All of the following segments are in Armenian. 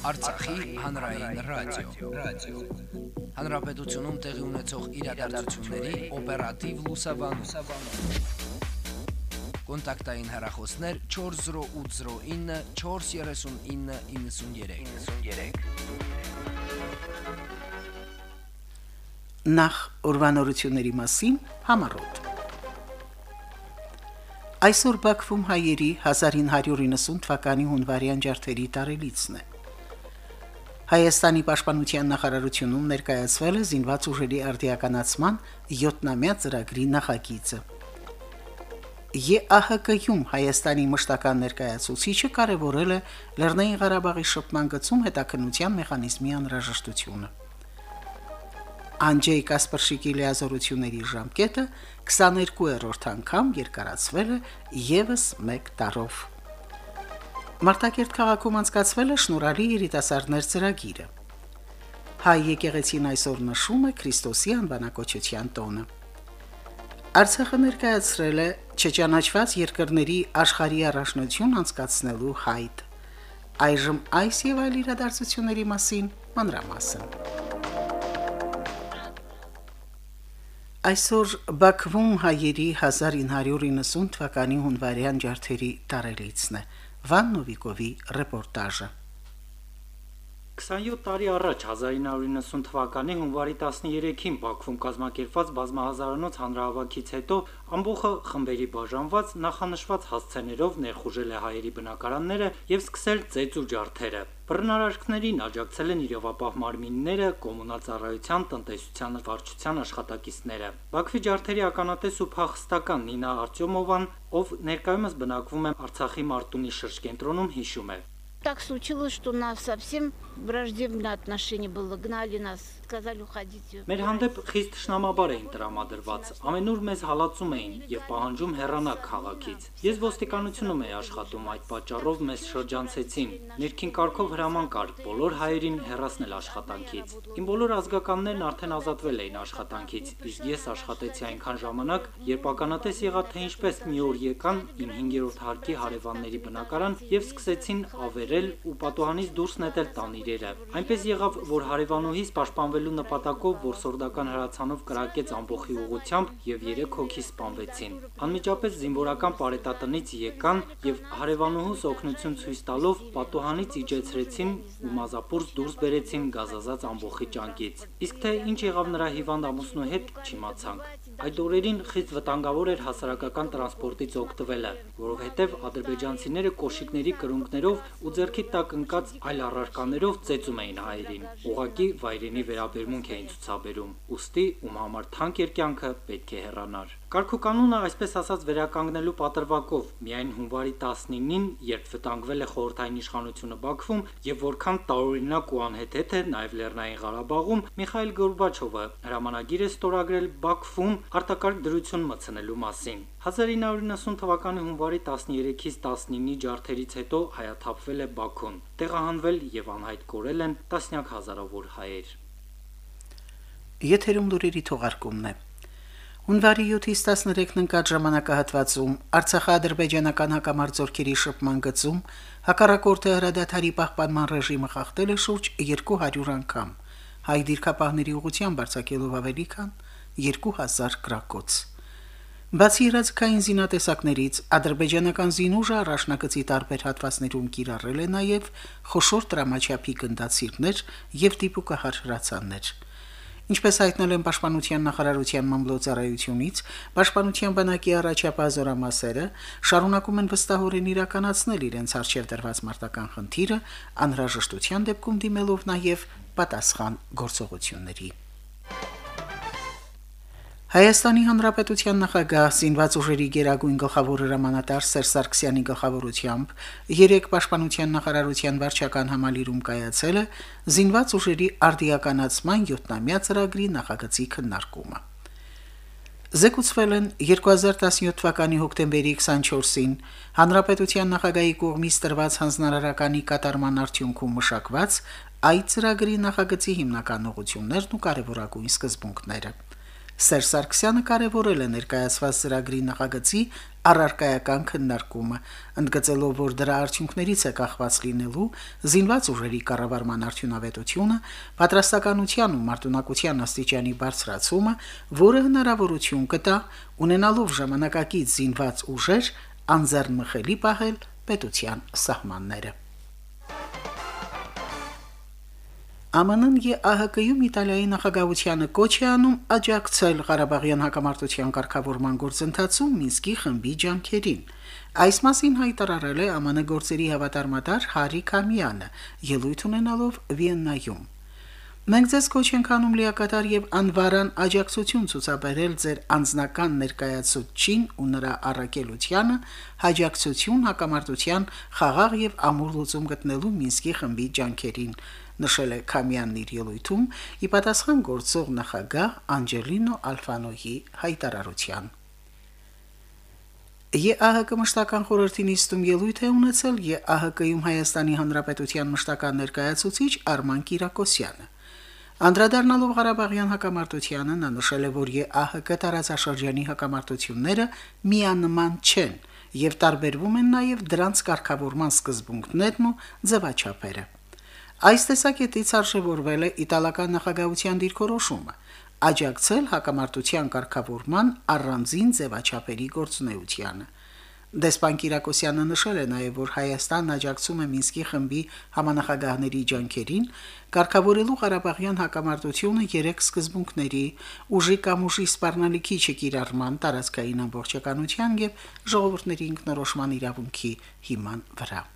Արցախի հանրային ռադիո, ռադիո։ Հանրապետությունում տեղի ունեցող իրադարձությունների օպերատիվ լուսաբանում։ Կոնտակտային հեռախոսներ 40809 43993։ 93 Նախ ուրվանորությունների մասին համառոտ։ Այսօր Բաքվում հայերի 1990 թվականի հունվարյան ջարդերի տարելիցն է։ Հայաստանի պաշտպանության նախարարությունում ներկայացվել է զինված ուժերի արդիականացման 7-նամյա ծրագրի նախագիծը։ ԵԱՀԿ-ում Հայաստանի մշտական ներկայացուցիչը կարևորել է Լեռնային Ղարաբաղի շփման գծում հետաքննության մեխանիզմի անհրաժեշտությունը։ Անջեյ Կասպարշիկի լիազորությունների ժամկետը 22-րդ անգամ երկարացվել է եւս 1 տարով։ Մարտակերտ քաղաքում անցկացվել է շնորհալի երիտասարդներ ծրագիրը։ Հայ եկեղեցին այսօր նշում է Քրիստոսի անվանակոչության տոնը։ Արցախը ներկայացրել է չճանաչված երկրների աշխարհի առաջնություն անցկացնելու հայտ։ Այժմ այս եւ այլ իրադարձությունների մասին մանրամասն։ Այսօր Բաքվում հայերի 1990 թվականի հունվարյան ջարդերի տարելիցն է։ Վաննովիկովի ռեպորտաժը։ 27 տարի առաջ 1990 թվականի հունվարի 13-ին Բաքվում կազմակերպված բազմահազարանոց հանրահավաքից հետո ամբողջը խմբերի բաժանված նախանշված հասցեներով ներխուժել է հայերի բնակարանները եւ սկսել ծեծ ու ջարդերը։ Բռնարարքներին աջակցել են իրավապահ մարմինները, կոմունալ ծառայության, տնտեսության վարչության աշխատակիցները։ Բաքվի ջարդերի ականատես ու փախստական Նինա Արտյոմովան, ով ներկայումս բնակվում է Արցախի Մարտունի շրջկենտրոնում, հիշում է. Так случилось, что у нас совсем враждебное отношение было. Гнали нас, сказали уходите. Մեր հանդեպ խիստ շնամաբար էին տրամադրված։ Ամենուր մեզ հալածում էին եւ պահանջում հեռանալ քաղաքից։ Ես ոստիկանությունում էի աշխատում, այդ պատճառով մեզ շրջանցեցին։ Ներքին կարգով հրաման կար բոլոր հայերին հեռացնել աշխատանքից։ Իմ բոլոր ազգականներն արդեն ազատվել էին աշխատանքից, իսկ ես աշխատեցի այնքան ժամանակ, երբ ականատես եղա թե ինչպես մի օր եկան իմ 5-րդ հարկի հարևանների բնակարան եւ սկսեցին ավեր բերել ու պատուհանից դուրս նետել տան իրերը։ Այնպես եղավ, որ հարևանուհիս պաշտպանվելու նպատակով որսորդական հրացանով կրակեց ամբողջի ուղությամբ եւ 3 հոգի սպանվեցին։ Անմիջապես զինվորական պարետատնից եկան եւ հարևանուհուս օգնություն ցույց տալով պատուհանից իջեցրեցին ու մազապուրս դուրս բերեցին գազազած ամբողջի ճանկից։ Իսկ թե ինչ եղավ նրա հիվանդ ամուսնու հետ, չիմացանք։ Այդ օրերին խիստ վտանգավոր էր հասարակական տրանսպորտից օգտվելը, որովհետև ադրբեջանցիները կոշիկների կրունկներով ու ձեռքի տակ ընկած այլ առարկաներով ծեծում էին հայերին։ Ուղակի վայրենի վերաբերմունք էին ցուցաբերում։ Ոստի ում համար թանկ էր կյանքը պետք է հեռանար։ Կարգուկանոնը այսպես ասած վերականգնելու պատրվակով միայն հունվարի 19-ին, երբ վտանգվել է խորհրդային իշխանությունը Բաքվում եւ որքան տարօրինակ ու անհեթեթ է նաեւ Լեռնային Ղարաբաղում, Միխայել Գորբաչովը հրամանագիր է ստորագրել Բաքվում արտակարգ դրություն մցնելու մասին։ 1990 թվականի հունվարի 13-ից 19-ի ջարդերից հետո հայաթափվել է Բաքուն։ Տեղահանվել եւ անհայտ կորել են տասնյակ հազարավոր հայեր։ Եթերում լուրերի թողարկումն է։ Հունվարի 7-ից 13-ն ընկած ժամանակահատվածում Արցախա-ադրբեջանական հակամարտությունների շփման գծում հակառակորդը հրադադարի պահպանման ռեժիմը խախտել է շուրջ 200 անգամ, հայ դիրքապահների ուղղությամբ արձակելով ավելի քան 2000 գրակոց։ Բացի իրազեկային զինատեսակներից, ադրբեջանական զինուժը առաջնակցի տարբեր հատվածներում կիրառել է նաև խոշոր տրամաչափի գնդացիրներ եւ դիպուկահար հրացաններ։ Ինչպես հայտնել են Պաշտպանության նախարարության մամլոյցարայությունից, Պաշտպանության բանակի առաջապահ զորամասերը շարունակում են վստահորեն իրականացնել իրենց արժև դրված մարտական խնդիրը, անհրաժեշտության դեպքում դիմելով նաև պատասխան գործողությունների։ Հայաստանի Հանրապետության նախագահ Զինված ուժերի գերագույն գլխավոր հրամանատար Սերժ Սարգսյանի գլխավորությամբ երեք պաշտպանության նախարարության վարչական համալիրում կայացել է Զինված ուժերի արդիականացման 7-ամյա ծրագրի նախագծի քննարկումը։ Զեկուցվել են 2017 թվականի հոկտեմբերի 24-ին Հանրապետության նախագահի կողմից տրված հանձնարարականի կատարման արդյունքում մշակված այդ ծրագրի նախագծի հիմնական ուղղություններն ու կարևորագույն սկզբունքները։ Սերժ Սարգսյանը կարևորել է ներկայացված ծրագրի նախագծի առարկայական քննարկումը, ընդգծելով, որ դրա արդյունքներից է կախված լինելու զինված ուժերի կառավարման արդյունավետությունը, պատրաստականության ու մարտունակության աստիճանի բարձրացումը, որը հնարավորություն կտա ունենալով ժամանակակից զինված ուժեր անձեռնմխելի պահել պետության սահմանները։ ԱՄՆ-ն ԵԱՀԿ-ում Իտալիայի նախագահությանը կոչ է անում աջակցել Ղարաբաղյան հակամարտության կարգավորման գործընթացում Մինսկի խմբի ջանքերին։ Այս մասին հայտարարել է ԱՄՆ գործերի հավատարմատար Հարի Քամյանը, ելույթ ունենալով Վիեննայում։ Մենք ձեզ կոչ ենք անում լիակատար եւ անվարան աջակցություն ցուցաբերել ձեր անձնական ներկայացուցչին ու նրա առաքելությանը հաջակցություն հակամարտության խաղաղ եւ ամուր լուծում գտնելու Մինսկի խմբի ջանքերին, նշել է Քամյանն իր ելույթում՝ ի պատասխան գործող նախագահ Անջելինո Ալֆանոյի հայտարարության։ ԵԱՀԿ մշտական խորհրդի նիստում ելույթ է ունեցել ԵԱՀԿ-ում Հայաստանի Հանրապետության մշտական ներկայացուցիչ Արման Կիրակոսյանը։ Անդրադառնալով Ղարաբաղյան հակամարտությանը նա նշել է, որ ԵԱՀԿ տարածաշրջանի հակամարտությունները միանման չեն եւ տարբերվում են նաեւ դրանց կարգավորման սկզբունքներն ու ձևաչափերը։ Այս տեսակետից արժևորվել է իտալական նախագահության դիրքորոշումը աջակցել հակամարտության կարգավորման առանձին ձևաչափերի գործունեությանը։ Դեսպան Կիրակոսյանը նշել է նաև, որ Հայաստանն աջակցում է Մինսկի խմբի համանախագահների ջանքերին կարգավորելու Ղարաբաղյան հակամարտությունը երեք սկզբունքների՝ ուժի կամ ուժի սպառնալիքի չկիրառման, տարածքային ամբողջականության եւ ժողովուրդների ինքնորոշման իրավունքի հիման վրա։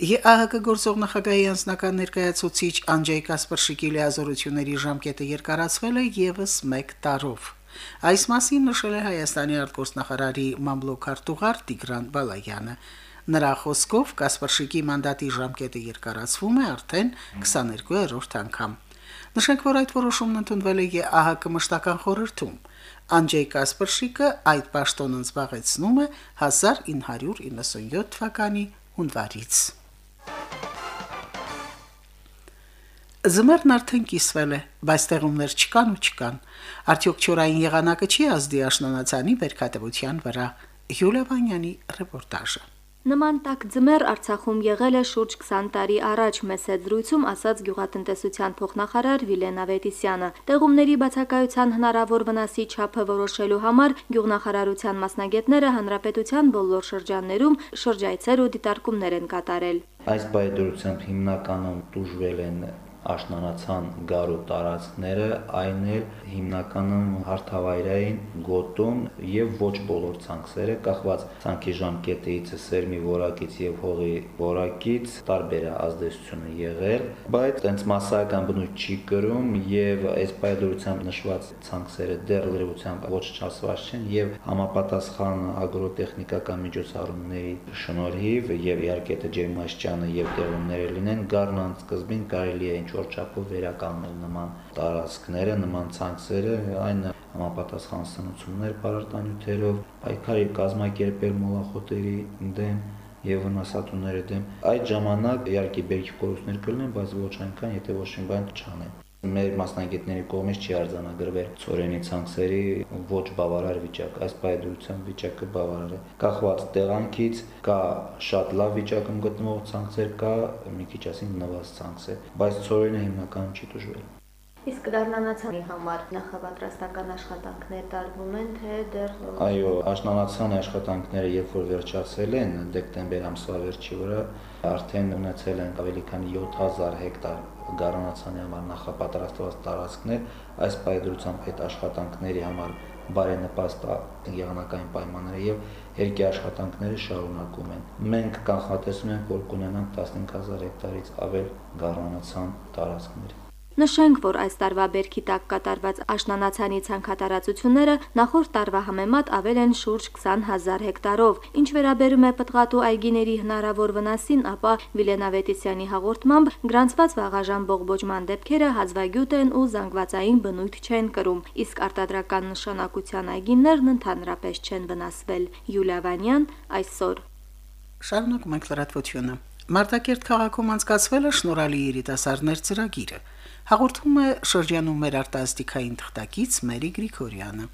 ԵԱՀԿ գործող նախագահի անձնական ներկայացուցիչ Անջեյ Կասպարշիկի լիազորությունների ժամկետը երկարացվել է եւս 1 տարով։ Այս մասին նշել է Հայաստանի արտգործնախարարի մամլոքարտուղար Տիգրան Բալայանը։ Նրա խոսքով Կասպարշիկի մանդատի ժամկետը երկարացվում է արդեն 22-րդ անգամ։ Նշենք, որ այդ որոշումն ընդունվել է ԵԱՀԿ մշտական խորհրդում։ Անջեյ Կասպարշիկը այդ պաշտոնն զբաղեցնում է 1997 թվականի հունվարից։ Զմերն արդեն կիսվել է, բայց տեղումներ չկան ու չկան։ Արդյոք ճորային եղանակը չի ազդի աշնանացանի բերքատվության վրա։ Յուլիա Վանյանի ռեպորտաժը։ Նման տակ ձմեռ Արցախում եղել է շուրջ 20 տարի առաջ, մեծ զրույցում ասաց գյուղատնտեսության փոխնախարար Վիլեն Ավետիսյանը։ Տեղումների բացակայության հնարավոր վնասի չափը որոշելու համար գյուղնախարարության մասնագետները հանրապետության բոլոր շրջաններում շրջայցեր ու դիտարկումներ են կատարել։ Այս բայդրությամբ հիմնականում դժվել են աշնանացան գարու տարածքները, այն էլ հիմնականում հարթավայրային գոտում եւ ոչ բոլոր ցանքսերը կախված ցանքի ժամկետից, սերմի որակից եւ հողի որակից տարբեր է ազդեցությունը եղել, բայց այնց massական բնույթ չի կրում եւ այս բայդրությամբ նշված ցանքսերը դեռ լրիվությամբ ոչ չասված չեն եւ համապատասխան ագրոտեխնիկական միջոցառումների շնորհիվ եւ իհարկե դա ջերմաշճանը եւ տեղումները լինեն գարնան սկզբին կարելի է ինչ-որ չափով վերականգնել նման տարածքները, նման ցանքսերը, այն համապատասխան սնուցումներ բարարտանյութերով, պայքարի կազմակերպել մոլախոտերի դեմ եւ վնասատուների դեմ։ Այդ ժամանակ իհարկե բերքի կորուստներ կլինեն, բայց ոչ այնքան, եթե ոչ մի բան չանեն մեր մասնագետների կողմից չի արձանագրվել ծորենի ցանքսերի ոչ բավարար վիճակ։ Այս պայդրության վիճակը բավարար է։ Կախված տեղանքից կա շատ լավ վիճակում գտնվող ցանքսեր, կա մի քիչ ասենք նվազ ցանքսեր, բայց ծորենը հիմնականում չի դժվել։ Իսկ դառնանացանի համար նախապատրաստական աշխատանքներ տարվում են, թե դեռ Այո, աշնանացան աշխատանքները երբ որ վերջացել են դեկտեմբեր ամսվա վերջի վրա, արդեն ունեցել են ավելի քան 7000 հեկտար գառնանացանի համար նախապատրաստված տարածքներ, այս պայդրությամբ այդ աշխատանքների համար բարենպաստ եղանակային պայմանները եւ երկի աշխատանքները շարունակում են։ Մենք կանխատեսում ենք, որ կունենանք 15000 հեկտարից ավել գառնանացան տարածքներ։ Նշենք, որ այս տարվա բերքի տակ կատարված աշնանացանի ցանքատարածությունները նախորդ տարվա համեմատ ավել են շուրջ 20000 հեկտարով։ Ինչ վերաբերում է պտղատու այգիների հնարավոր վնասին, ապա Վիլենավետիսյանի հաղորդմամբ գրանցված վաղաժամ բողբոջման դեպքերը հազվագյուտ են ու զանգվածային բնույթ չեն կրում, իսկ արտադրական նշանակության այգիներն ընդհանրապես չեն վնասվել։ Յուլիա Վանյան այսօր Շարունակում ենք լրատվությունը։ Մարտակերտ քաղաքում անցկացվել է շնորհալի երիտասարդներ ծրագիրը։ Հաղորդում է շրջանում մեր արտասթիկային թղթակից Մերի Գրիգորյանը։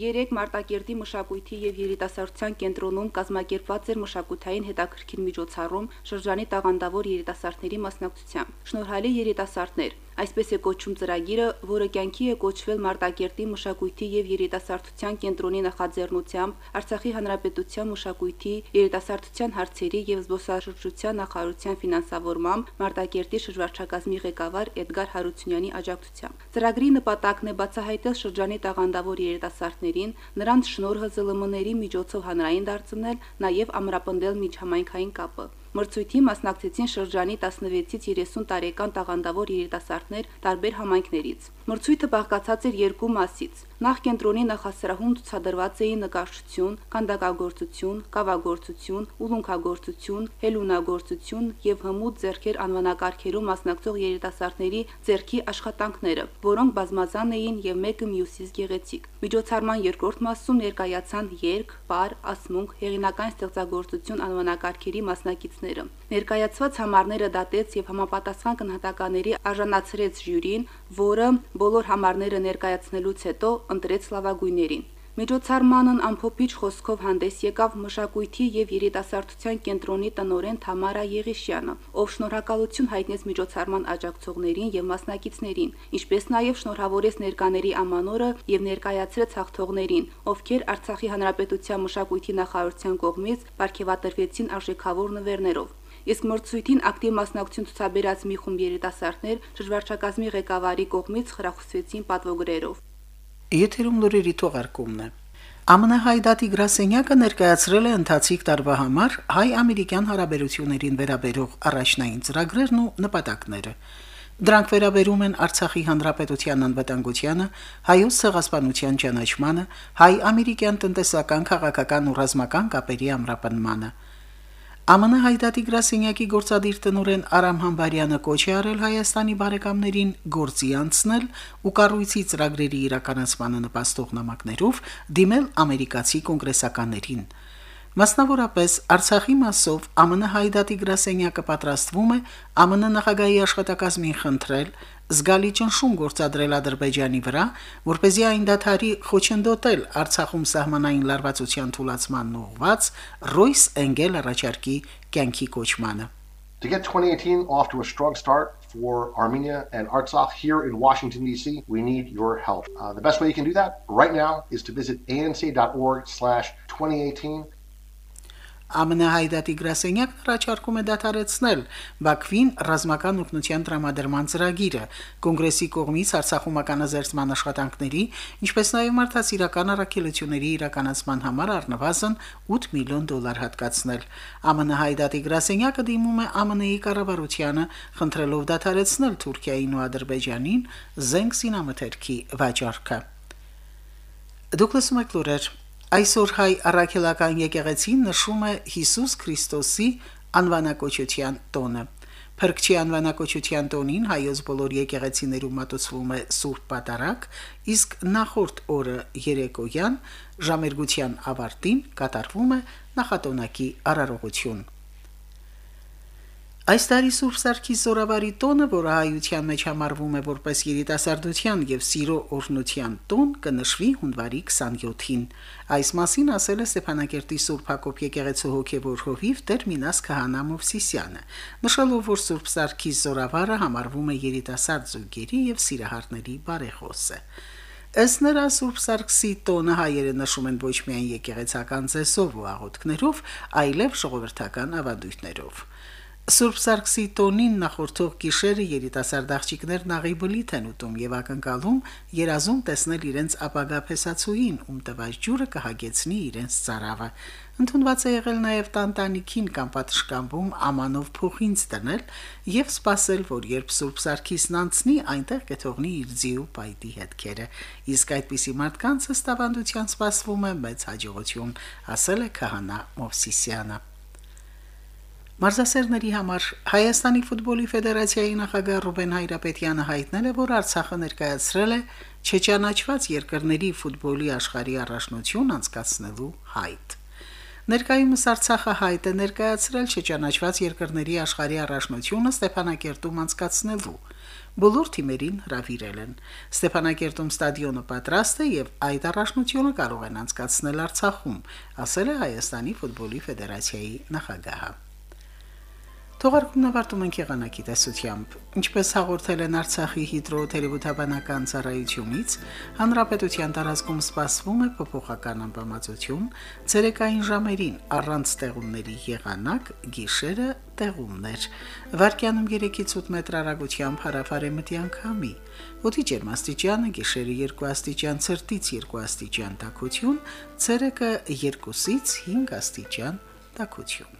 Երեք Մարտակերտի մշակույթի եւ երիտասարդության կենտրոնում կազմակերպված էր մշակութային հետաքրքիր միջոցառում շրջանի տաղանդավոր երիտասարդների մասնակցությամբ։ Շնորհալի երիտասարդներ, այսպես է կոչվում ծրագիրը, որը կյանքի է կոչվել Մարտակերտի մշակույթի եւ երիտասարդության կենտրոնի նախաձեռնությամբ Արցախի Հանրապետության մշակույթի, երիտասարդության հարցերի եւ զբոսաշրջության նախարարության ֆինանսավորմամբ Մարտակերտի շրջվարչակազմի ղեկավար Էդգար Հարությունյանի աջակցությամբ։ Ծրագրի նպատակն է բացահայտել շրջանի տաղանդավոր երիտասարդներին, նրանց շնորհը ԶԼՄ-ների միջոցով հանրային դարձնել, նաեւ ամրապնդել միջհամայնքային կապը։ Մրցույթի մասնակցեցին շրջանի 16-ից 30 տարեկան տաղանդավոր երիտասարդներ տարբեր համայնքներից։ Մրցույթը բաղկացած էր երկու մասից։ Նախ կենտրոնի նախասրահում ցուցադրված էին նկարչություն, կանդակագործություն, կավագործություն, ուլունքագործություն, հելունագործություն եւ հմուտ ձեռքեր անվանակարգերում մասնակցող երիտասարդների ձեռքի աշխատանքները, որոնք բազմազան էին եւ մեկը մյուսից գեղեցիկ։ Միջոցառման երկրորդ մասում ներկայացան երգ, պար, ասմունք, հեղինական ստեղծագործություն անվանակարգերի մասնակիցները։ Ներկայացված համարները դատեց եւ համապատասխան գնահատականների արժանացրեց ժյուրին, որը բոլոր համարները ներկայացնելուց հետո ընտրեց լավագույններին։ Միջոցառմանն ամփոփիչ խոսքով հանդես եկավ մշակույթի եւ երիտասարդության կենտրոնի տնօրեն Թամարա Եղիշյանը, ով շնորհակալություն հայտնեց միջոցառման աջակցողներին եւ մասնակիցներին, ինչպես նաեւ շնորհավորեց ներկաների ամանորը եւ ներկայացրեց հաղթողներին, ովքեր Արցախի Հանրապետության մշակույթի նախարարության կողմից ապարգևատրվեցին արժեքավոր նվերներով իսկ մրցույթին ակտիվ մասնակցություն ցուցաբերած մի խումբ երիտասարդներ շրջվարչակազմի ղեկավարի կողմից խրախուսվեցին պատվոգրերով։ Եթերում լուրերի թողարկումն է։ ԱՄՆ-հայդատի գրասենյակը ներկայացրել է ընթացիկ տարվա համար հայ-ամերիկյան հարաբերություններին վերաբերող առաջնային ծրագրերն ու նպատակները։ Դրանք վերաբերում են Արցախի հանրապետության անվտանգությանը, հայոց ցեղասպանության ճանաչմանը, հայ-ամերիկյան տնտեսական, քաղաքական ու ռազմական կապերի ամրապնմանը։ ԱՄՆ հայդատի գրասենյակի գործադիր տնօրեն Արամ Համբարյանը կոչ է արել Հայաստանի բարեկամներին գործի անցնել ու կառույցի ծրագրերի իրականացմանը նպաստող նամակներով դիմել ամերիկացի կոնգրեսականներին։ Մասնավորապես Արցախի մասով ԱՄՆ հայդատի գրասենյակը պատրաստվում է ԱՄՆ նախագահի աշխատակազմին խնդրել զգալի ճնշում գործադրել Ադրբեջանի վրա, որ เป զի այն դաթարի խոչընդոտել Արցախում սահմանային լարվածության թուլացման ուղված Ռոյս Էնգել առաջարկի կյանքի կոչմանը։ To get 2018 off to a strong start for Armenia and Artsakh here in Washington, D.C., we need your help. Uh, the best way you can do that right now is to visit anc.org slash 2018 ԱՄՆ-հայդատի գրասենյակն առաջարկում է դադարեցնել Բաքվին ռազմական օգնության տրամադրման ծրագիրը կոնգրեսի կողմից Արցախում ականաձերծման աշխատանքների, ինչպես նաև մարդասիրական առաքելությունների իրականացման համար առնվազն 8 միլիոն դոլար հատկացնել։ ԱՄՆ-հայդատի գրասենյակը դիմում է ԱՄՆ-ի կառավարությանը, խնդրելով դադարեցնել Թուրքիային ու Ադրբեջանին զենք սինամթերքի վաճառքը։ Դուկլաս Մակլուրեր Այսօր հայ առաքելական եկեղեցին նշում է Հիսուս Քրիստոսի անվանակոչության տոնը։ Փրկչի անվանակոչության տոնին հայոց բոլոր եկեղեցիներում մատուցվում է Սուրբ Պատարագ, իսկ նախորդ օրը երեկոյան ժամերգության ավարտին կատարվում է նախատոնակի արարողություն։ Այս տարի Սուրբ Սարգիս Զորավարի տոնը, որը հայության մեջ համարվում է որպես երիտասարդության եւ սիրո օրհնության տոն, կնշվի հունվարի 27-ին։ Այս մասին ասել է Ստեփանակերտի Սուրբ Հակոբ եկեղեցու հոգևոր հովիվ Տեր Մինաս Քահանա Մովսիսյանը, նշելով, որ Սուրբ Սարգիս Զորավարը համարվում է երիտասարդ զույգերի եւ սիրահարների բարեխոսը։ Ըստ նրա Սուրբ Սարգսի տոնը հայերը նշում են ոչ միայն եկեղեցական ծեսով ու աղոթքներով, այլև ժողովրդական ավանդույթներով։ Սուրբ Սարգսի տոնին նախորդող գիշերը երիտասարդ աղջիկներն աղիբլիթ են ուտում եւ ակնկալում երազում տեսնել իրենց ապագա փեսացուին, ում տված ջուրը կհագեցնի իրենց ծարավը։ Ընդունված է եղել նաեւ տանտանիքին կամ պատշգամբում ամանով փոխինց դնել եւ սпасել, որ երբ Սուրբ Սարգսին անցնի, այնտեղ կթողնի իր ձիու պայտի հետքերը։ Իսկ այդպիսի մարդկանց հստավանդության սպասվում է մեծ հաջողություն, ասել է քահանա Մովսիսյանը։ Մարզասերների համար Հայաստանի ֆուտբոլի ֆեդերացիայի նախագահ Ռուբեն Հայրապետյանը հայտնել է, որ Արցախը ներկայացրել է չճանաչված երկրների ֆուտբոլի աշխարհի առաջնություն անցկացնելու հայտ։ Ներկայումս Արցախը հայտ է ներկայացրել չճանաչված երկրների աշխարհի առաջնությունը Ստեփանակերտում անցկացնելու։ Բոլոր թիմերին հravirել են։ Ստեփանակերտում ստադիոնը պատրաստ է եւ այդ առաջնությունը կարող են անցկացնել Արցախում, ասել է Հայաստանի ֆուտբոլի ֆեդերացիայի նախագահը։ Թողարկումն ավարտում ենք եղանակի տեսությամբ։ Ինչպես հաղորդել են Արցախի հիդրոթերապևտաբանական ծառայությունից, հանրապետության տարածքում սպասվում է փոփոխական ամպամածություն, ցերեկային ժամերին առանց տեղումների եղանակ, գիշերը տեղումներ։ Վարկյանում 3-ից 8 մետր արագությամբ հարավարեմտյան քամի։ Օդի ջերմաստիճանը գիշերը 2 աստիճան, ցերտից 2 աստիճան տաքություն, ցերեկը 2-ից 5 աստիճան տաքություն։